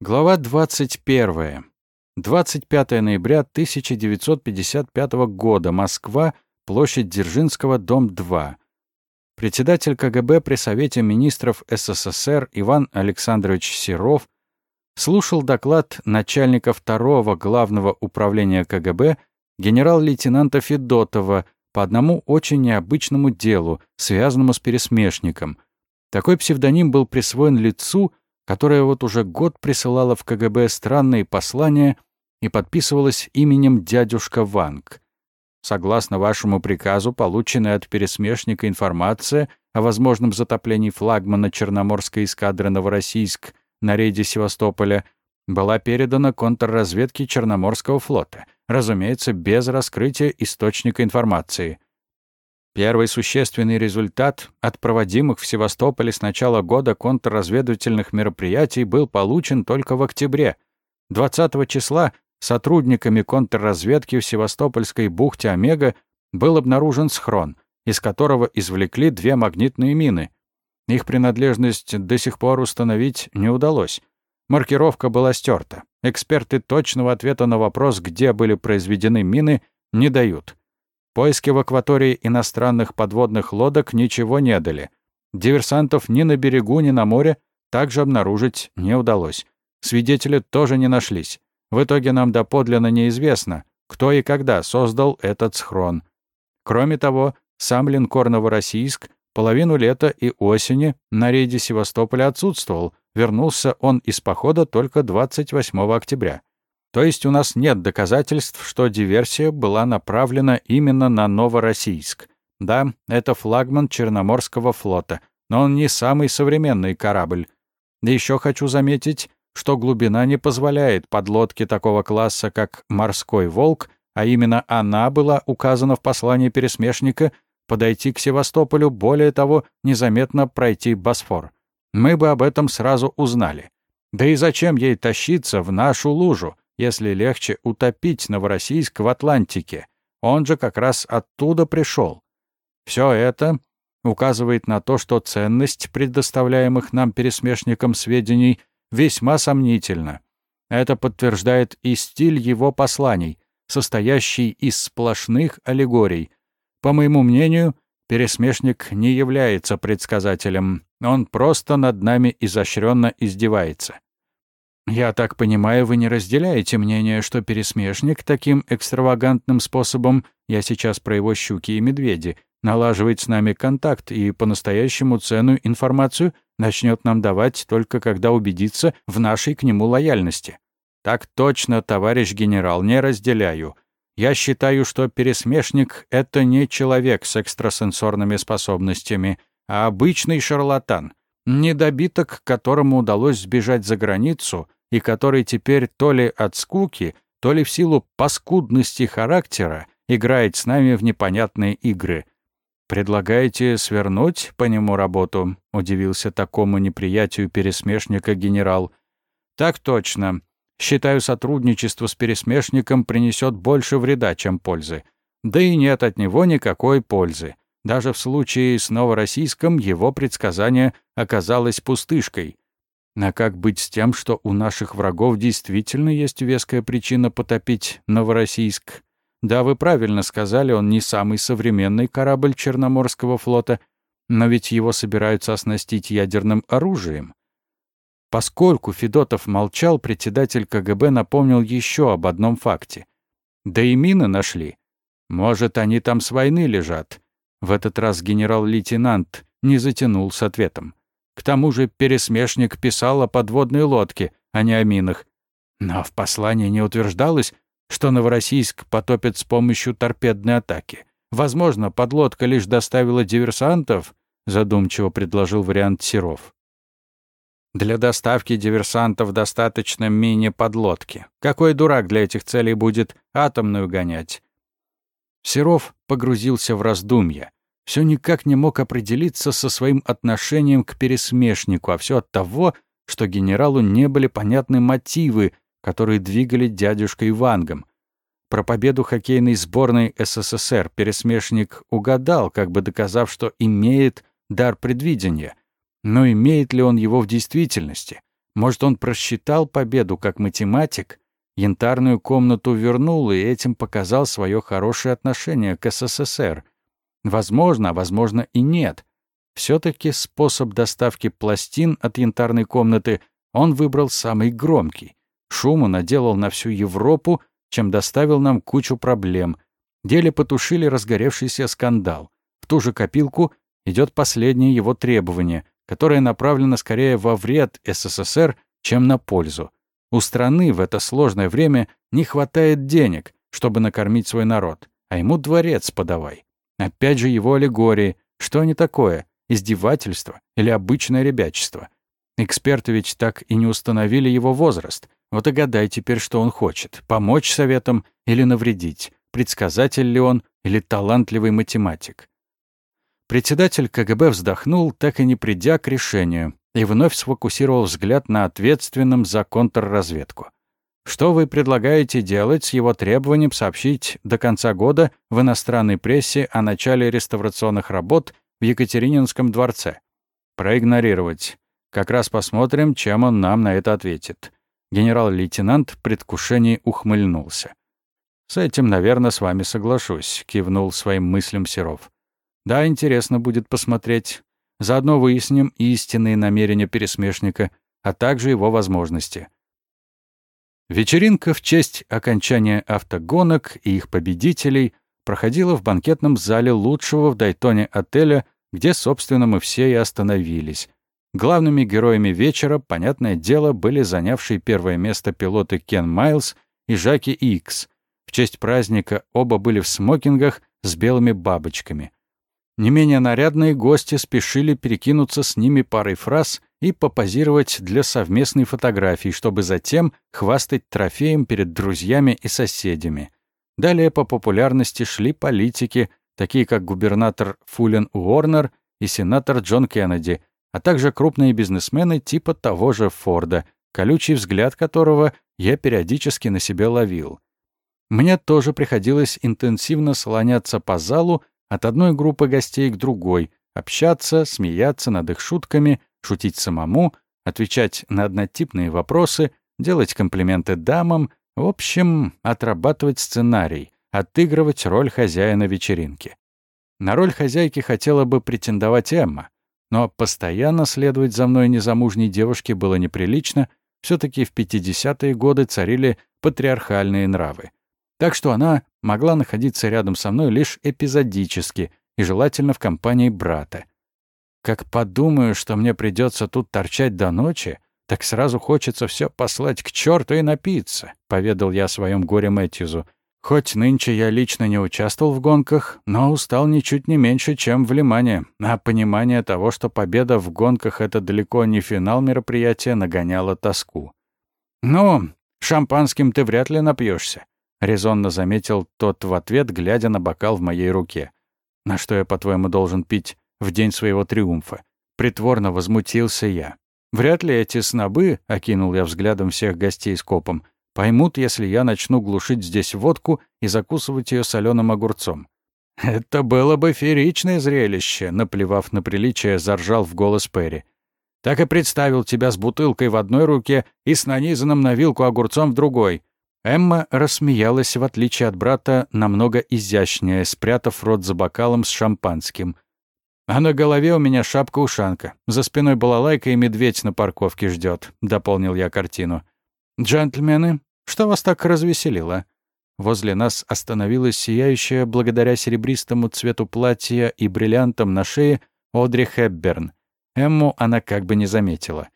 Глава 21. 25 ноября 1955 года. Москва. Площадь Дзержинского, дом 2. Председатель КГБ при Совете министров СССР Иван Александрович Серов слушал доклад начальника второго главного управления КГБ генерал-лейтенанта Федотова по одному очень необычному делу, связанному с пересмешником. Такой псевдоним был присвоен лицу, которая вот уже год присылала в КГБ странные послания и подписывалась именем дядюшка Ванг. Согласно вашему приказу, полученная от пересмешника информация о возможном затоплении флагмана Черноморской эскадры «Новороссийск» на рейде Севастополя была передана контрразведке Черноморского флота, разумеется, без раскрытия источника информации — Первый существенный результат от проводимых в Севастополе с начала года контрразведывательных мероприятий был получен только в октябре. 20 числа сотрудниками контрразведки в Севастопольской бухте Омега был обнаружен схрон, из которого извлекли две магнитные мины. Их принадлежность до сих пор установить не удалось. Маркировка была стерта. Эксперты точного ответа на вопрос, где были произведены мины, не дают. Поиски в акватории иностранных подводных лодок ничего не дали. Диверсантов ни на берегу, ни на море также обнаружить не удалось. Свидетели тоже не нашлись. В итоге нам доподлинно неизвестно, кто и когда создал этот схрон. Кроме того, сам линкор «Новороссийск» половину лета и осени на рейде Севастополя отсутствовал, вернулся он из похода только 28 октября. То есть у нас нет доказательств, что диверсия была направлена именно на Новороссийск. Да, это флагман Черноморского флота, но он не самый современный корабль. Еще хочу заметить, что глубина не позволяет подлодке такого класса, как «Морской волк», а именно она была указана в послании пересмешника, подойти к Севастополю, более того, незаметно пройти Босфор. Мы бы об этом сразу узнали. Да и зачем ей тащиться в нашу лужу? Если легче утопить Новороссийск в Атлантике. Он же как раз оттуда пришел. Все это указывает на то, что ценность предоставляемых нам пересмешникам сведений весьма сомнительна. Это подтверждает и стиль его посланий, состоящий из сплошных аллегорий. По моему мнению, пересмешник не является предсказателем, он просто над нами изощренно издевается. «Я так понимаю, вы не разделяете мнение, что пересмешник таким экстравагантным способом, я сейчас про его щуки и медведи, налаживает с нами контакт и по-настоящему ценную информацию начнет нам давать только когда убедится в нашей к нему лояльности. Так точно, товарищ генерал, не разделяю. Я считаю, что пересмешник — это не человек с экстрасенсорными способностями, а обычный шарлатан, недобиток, которому удалось сбежать за границу — и который теперь то ли от скуки, то ли в силу паскудности характера играет с нами в непонятные игры. «Предлагаете свернуть по нему работу?» — удивился такому неприятию пересмешника генерал. «Так точно. Считаю, сотрудничество с пересмешником принесет больше вреда, чем пользы. Да и нет от него никакой пользы. Даже в случае с Новороссийском его предсказание оказалось пустышкой. А как быть с тем, что у наших врагов действительно есть веская причина потопить Новороссийск? Да, вы правильно сказали, он не самый современный корабль Черноморского флота, но ведь его собираются оснастить ядерным оружием. Поскольку Федотов молчал, председатель КГБ напомнил еще об одном факте. Да и мины нашли. Может, они там с войны лежат. В этот раз генерал-лейтенант не затянул с ответом. К тому же пересмешник писал о подводной лодке, а не о минах. Но в послании не утверждалось, что Новороссийск потопит с помощью торпедной атаки. Возможно, подлодка лишь доставила диверсантов, задумчиво предложил вариант Серов. Для доставки диверсантов достаточно мини-подлодки. Какой дурак для этих целей будет атомную гонять? Серов погрузился в раздумья все никак не мог определиться со своим отношением к пересмешнику, а все от того, что генералу не были понятны мотивы, которые двигали дядюшкой Вангом. Про победу хоккейной сборной СССР пересмешник угадал, как бы доказав, что имеет дар предвидения. Но имеет ли он его в действительности? Может, он просчитал победу как математик, янтарную комнату вернул и этим показал свое хорошее отношение к СССР. Возможно, возможно и нет. все таки способ доставки пластин от янтарной комнаты он выбрал самый громкий. Шуму наделал на всю Европу, чем доставил нам кучу проблем. Деле потушили разгоревшийся скандал. В ту же копилку идет последнее его требование, которое направлено скорее во вред СССР, чем на пользу. У страны в это сложное время не хватает денег, чтобы накормить свой народ, а ему дворец подавай. Опять же его аллегории. Что они такое? Издевательство или обычное ребячество? Эксперты ведь так и не установили его возраст. Вот и гадай теперь, что он хочет. Помочь советам или навредить. Предсказатель ли он или талантливый математик. Председатель КГБ вздохнул, так и не придя к решению, и вновь сфокусировал взгляд на ответственном за контрразведку. Что вы предлагаете делать с его требованием сообщить до конца года в иностранной прессе о начале реставрационных работ в Екатерининском дворце? Проигнорировать. Как раз посмотрим, чем он нам на это ответит. Генерал-лейтенант в предвкушении ухмыльнулся. «С этим, наверное, с вами соглашусь», — кивнул своим мыслям Серов. «Да, интересно будет посмотреть. Заодно выясним истинные намерения пересмешника, а также его возможности». Вечеринка в честь окончания автогонок и их победителей проходила в банкетном зале лучшего в Дайтоне отеля, где, собственно, мы все и остановились. Главными героями вечера, понятное дело, были занявшие первое место пилоты Кен Майлз и Жаки Икс. В честь праздника оба были в смокингах с белыми бабочками. Не менее нарядные гости спешили перекинуться с ними парой фраз и попозировать для совместной фотографии, чтобы затем хвастать трофеем перед друзьями и соседями. Далее по популярности шли политики, такие как губернатор Фулен Уорнер и сенатор Джон Кеннеди, а также крупные бизнесмены типа того же Форда, колючий взгляд которого я периодически на себе ловил. Мне тоже приходилось интенсивно слоняться по залу от одной группы гостей к другой, общаться, смеяться над их шутками, шутить самому, отвечать на однотипные вопросы, делать комплименты дамам, в общем, отрабатывать сценарий, отыгрывать роль хозяина вечеринки. На роль хозяйки хотела бы претендовать Эмма, но постоянно следовать за мной незамужней девушке было неприлично, все таки в 50-е годы царили патриархальные нравы. Так что она могла находиться рядом со мной лишь эпизодически и желательно в компании брата. Как подумаю, что мне придется тут торчать до ночи, так сразу хочется все послать к черту и напиться, поведал я о своем горе Мэтьюзу, Хоть нынче я лично не участвовал в гонках, но устал ничуть не меньше, чем в Лимане, а понимание того, что победа в гонках — это далеко не финал мероприятия, нагоняло тоску. «Ну, шампанским ты вряд ли напьешься, резонно заметил тот в ответ, глядя на бокал в моей руке. «На что я, по-твоему, должен пить в день своего триумфа?» Притворно возмутился я. «Вряд ли эти снобы», — окинул я взглядом всех гостей с копом, — Поймут, если я начну глушить здесь водку и закусывать ее соленым огурцом. «Это было бы фееричное зрелище», — наплевав на приличие, заржал в голос Перри. «Так и представил тебя с бутылкой в одной руке и с нанизанным на вилку огурцом в другой». Эмма рассмеялась, в отличие от брата, намного изящнее, спрятав рот за бокалом с шампанским. «А на голове у меня шапка-ушанка. За спиной балалайка и медведь на парковке ждет», — дополнил я картину. «Джентльмены, что вас так развеселило?» Возле нас остановилась сияющая, благодаря серебристому цвету платья и бриллиантам на шее, Одри Хепберн. Эмму она как бы не заметила.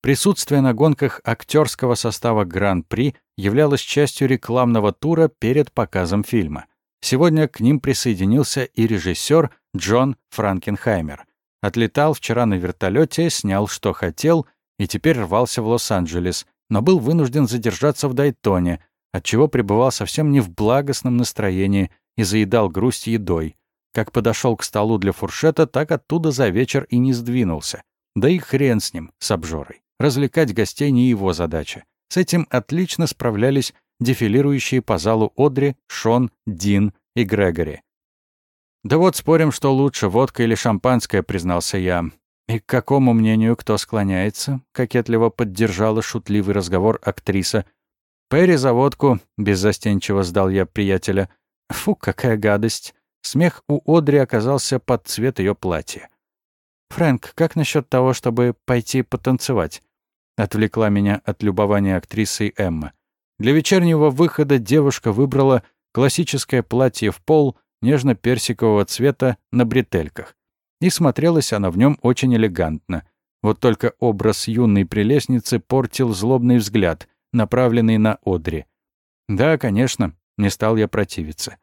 Присутствие на гонках актерского состава Гран-при являлось частью рекламного тура перед показом фильма. Сегодня к ним присоединился и режиссер Джон Франкенхаймер. Отлетал вчера на вертолете, снял что хотел и теперь рвался в Лос-Анджелес, но был вынужден задержаться в Дайтоне, отчего пребывал совсем не в благостном настроении и заедал грусть едой. Как подошел к столу для фуршета, так оттуда за вечер и не сдвинулся. Да и хрен с ним, с обжорой. Развлекать гостей не его задача. С этим отлично справлялись дефилирующие по залу Одри, Шон, Дин и Грегори. «Да вот спорим, что лучше, водка или шампанское», — признался я. «И к какому мнению кто склоняется?» — кокетливо поддержала шутливый разговор актриса. «Перри за водку», — беззастенчиво сдал я приятеля. «Фу, какая гадость!» Смех у Одри оказался под цвет ее платья. «Фрэнк, как насчет того, чтобы пойти потанцевать?» Отвлекла меня от любования актрисой Эмма. Для вечернего выхода девушка выбрала классическое платье в пол нежно-персикового цвета на бретельках. И смотрелась она в нем очень элегантно. Вот только образ юной прелестницы портил злобный взгляд, направленный на Одри. Да, конечно, не стал я противиться.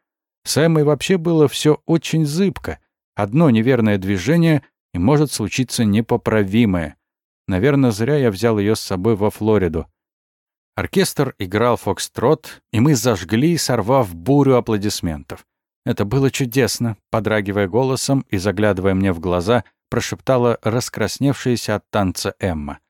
С Эммой вообще было все очень зыбко. Одно неверное движение, и может случиться непоправимое. Наверное, зря я взял ее с собой во Флориду. Оркестр играл фокстрот, и мы зажгли, сорвав бурю аплодисментов. Это было чудесно, подрагивая голосом и заглядывая мне в глаза, прошептала раскрасневшаяся от танца Эмма.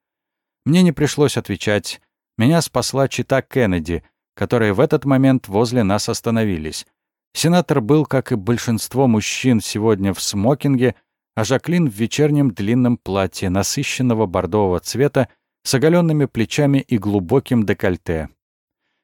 Мне не пришлось отвечать. Меня спасла чита Кеннеди, которые в этот момент возле нас остановились. Сенатор был, как и большинство мужчин сегодня, в смокинге, а Жаклин в вечернем длинном платье насыщенного бордового цвета с оголенными плечами и глубоким декольте.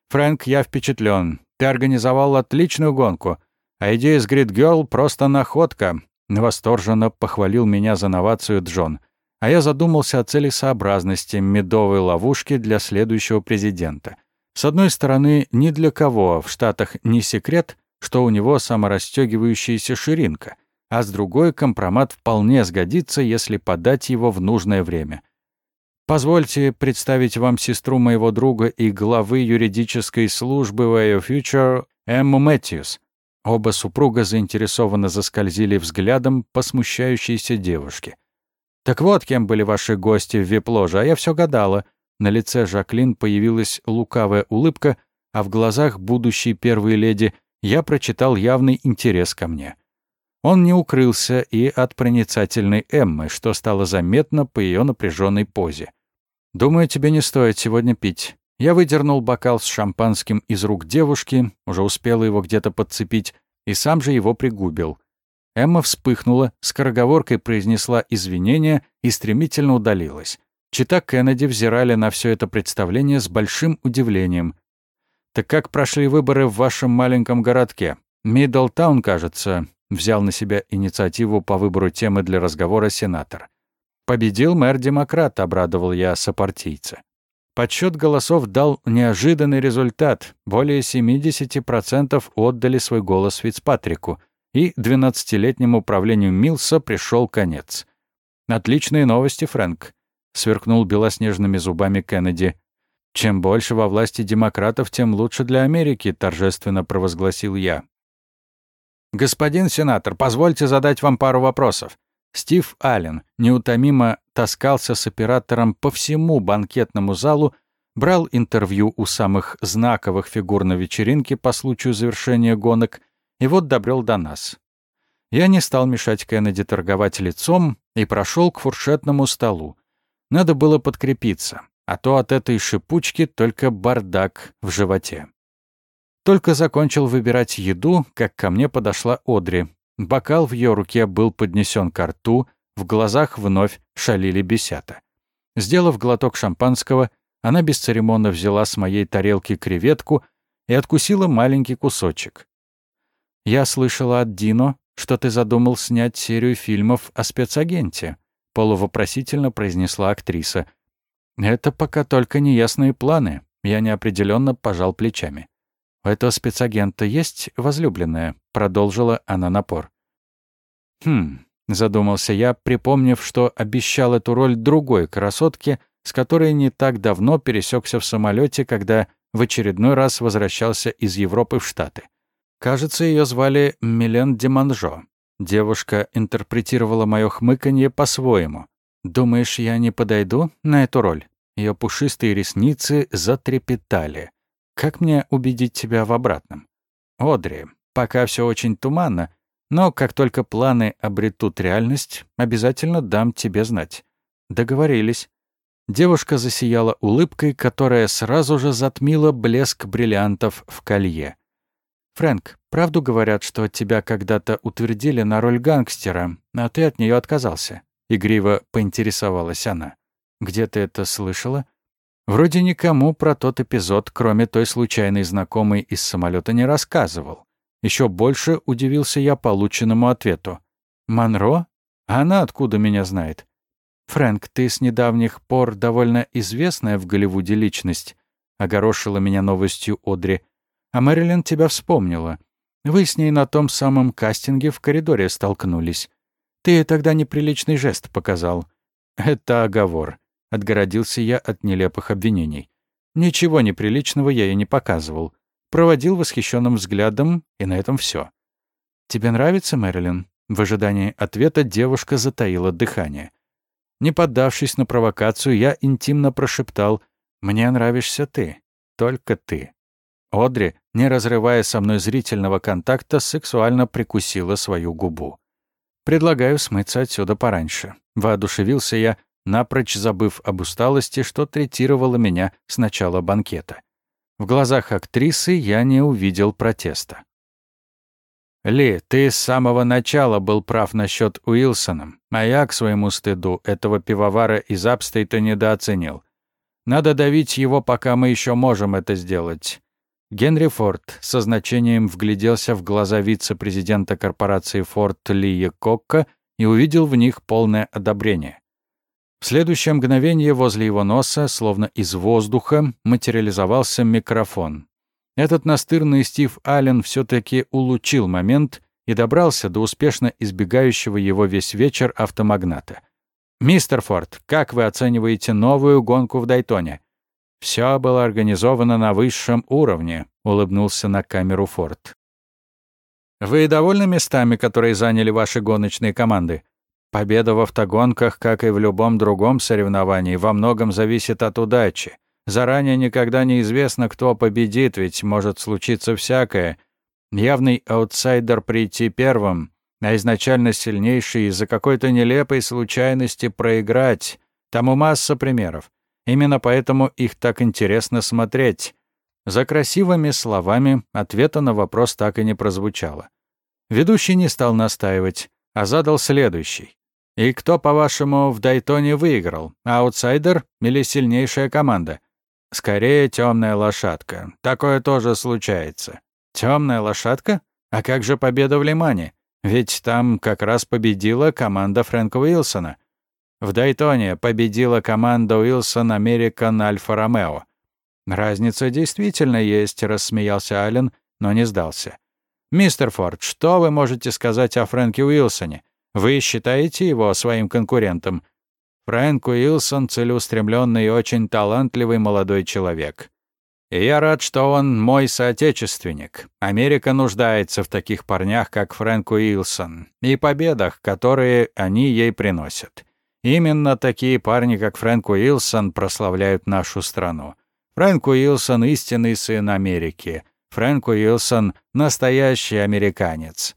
«Фрэнк, я впечатлен. Ты организовал отличную гонку. А идея с Грид Герл просто находка», — восторженно похвалил меня за новацию Джон. А я задумался о целесообразности медовой ловушки для следующего президента. С одной стороны, ни для кого в Штатах не секрет, что у него саморастегивающаяся ширинка — а с другой компромат вполне сгодится, если подать его в нужное время. Позвольте представить вам сестру моего друга и главы юридической службы Way of Future Эмму Мэтьюс. Оба супруга заинтересованно заскользили взглядом по смущающейся девушке. «Так вот, кем были ваши гости в вип-ложе, а я все гадала». На лице Жаклин появилась лукавая улыбка, а в глазах будущей первой леди я прочитал явный интерес ко мне. Он не укрылся и от проницательной Эммы, что стало заметно по ее напряженной позе. «Думаю, тебе не стоит сегодня пить». Я выдернул бокал с шампанским из рук девушки, уже успела его где-то подцепить, и сам же его пригубил. Эмма вспыхнула, скороговоркой произнесла извинения и стремительно удалилась. Чита Кеннеди взирали на все это представление с большим удивлением. «Так как прошли выборы в вашем маленьком городке? Миддлтаун, кажется взял на себя инициативу по выбору темы для разговора сенатор. «Победил мэр-демократ», — обрадовал я сопартийца. Подсчет голосов дал неожиданный результат. Более 70% отдали свой голос Фицпатрику, и 12-летнему правлению Милса пришел конец. «Отличные новости, Фрэнк», — сверкнул белоснежными зубами Кеннеди. «Чем больше во власти демократов, тем лучше для Америки», — торжественно провозгласил я. «Господин сенатор, позвольте задать вам пару вопросов». Стив Аллен неутомимо таскался с оператором по всему банкетному залу, брал интервью у самых знаковых фигур на вечеринке по случаю завершения гонок и вот добрел до нас. Я не стал мешать Кеннеди торговать лицом и прошел к фуршетному столу. Надо было подкрепиться, а то от этой шипучки только бардак в животе. Только закончил выбирать еду, как ко мне подошла Одри. Бокал в ее руке был поднесен к рту, в глазах вновь шалили бесята. Сделав глоток шампанского, она бесцеремонно взяла с моей тарелки креветку и откусила маленький кусочек. «Я слышала от Дино, что ты задумал снять серию фильмов о спецагенте», — полувопросительно произнесла актриса. «Это пока только неясные планы», — я неопределенно пожал плечами. «У этого спецагента есть возлюбленная?» — продолжила она напор. «Хм», — задумался я, припомнив, что обещал эту роль другой красотке, с которой не так давно пересекся в самолете, когда в очередной раз возвращался из Европы в Штаты. Кажется, ее звали Милен Деманжо. Девушка интерпретировала мое хмыканье по-своему. «Думаешь, я не подойду на эту роль?» Ее пушистые ресницы затрепетали. Как мне убедить тебя в обратном? Одри, пока все очень туманно, но как только планы обретут реальность, обязательно дам тебе знать. Договорились. Девушка засияла улыбкой, которая сразу же затмила блеск бриллиантов в колье. «Фрэнк, правду говорят, что тебя когда-то утвердили на роль гангстера, а ты от нее отказался. — игриво поинтересовалась она. «Где ты это слышала?» Вроде никому про тот эпизод, кроме той случайной знакомой из самолета, не рассказывал. Еще больше удивился я полученному ответу. «Монро? Она откуда меня знает?» «Фрэнк, ты с недавних пор довольно известная в Голливуде личность», — огорошила меня новостью Одри. «А Мэрилин тебя вспомнила. Вы с ней на том самом кастинге в коридоре столкнулись. Ты тогда неприличный жест показал». «Это оговор», — отгородился я от нелепых обвинений. Ничего неприличного я ей не показывал проводил восхищенным взглядом, и на этом все. «Тебе нравится, Мэрилин?» В ожидании ответа девушка затаила дыхание. Не поддавшись на провокацию, я интимно прошептал «Мне нравишься ты, только ты». Одри, не разрывая со мной зрительного контакта, сексуально прикусила свою губу. «Предлагаю смыться отсюда пораньше». Воодушевился я, напрочь забыв об усталости, что третировало меня с начала банкета. В глазах актрисы я не увидел протеста. «Ли, ты с самого начала был прав насчет Уилсона, а я, к своему стыду, этого пивовара из Апстейта недооценил. Надо давить его, пока мы еще можем это сделать». Генри Форд со значением вгляделся в глаза вице-президента корпорации Форд Ли Кокка и увидел в них полное одобрение. В следующее мгновение возле его носа, словно из воздуха, материализовался микрофон. Этот настырный Стив Аллен все-таки улучил момент и добрался до успешно избегающего его весь вечер автомагната. «Мистер Форд, как вы оцениваете новую гонку в Дайтоне?» «Все было организовано на высшем уровне», — улыбнулся на камеру Форд. «Вы довольны местами, которые заняли ваши гоночные команды?» Победа в автогонках, как и в любом другом соревновании, во многом зависит от удачи. Заранее никогда не известно, кто победит, ведь может случиться всякое. Явный аутсайдер прийти первым, а изначально сильнейший из-за какой-то нелепой случайности проиграть. Тому масса примеров. Именно поэтому их так интересно смотреть. За красивыми словами ответа на вопрос так и не прозвучало. Ведущий не стал настаивать, а задал следующий. И кто, по-вашему, в Дайтоне выиграл? Аутсайдер или сильнейшая команда? Скорее, темная лошадка. Такое тоже случается. Темная лошадка? А как же победа в Лимане? Ведь там как раз победила команда Фрэнка Уилсона. В Дайтоне победила команда Уилсон Американ Альфа Ромео. Разница действительно есть, рассмеялся Аллен, но не сдался. Мистер Форд, что вы можете сказать о Фрэнке Уилсоне? Вы считаете его своим конкурентом? Фрэнк Уилсон — целеустремленный и очень талантливый молодой человек. И я рад, что он мой соотечественник. Америка нуждается в таких парнях, как Фрэнк Уилсон, и победах, которые они ей приносят. Именно такие парни, как Фрэнк Уилсон, прославляют нашу страну. Фрэнк Уилсон — истинный сын Америки. Фрэнк Уилсон — настоящий американец.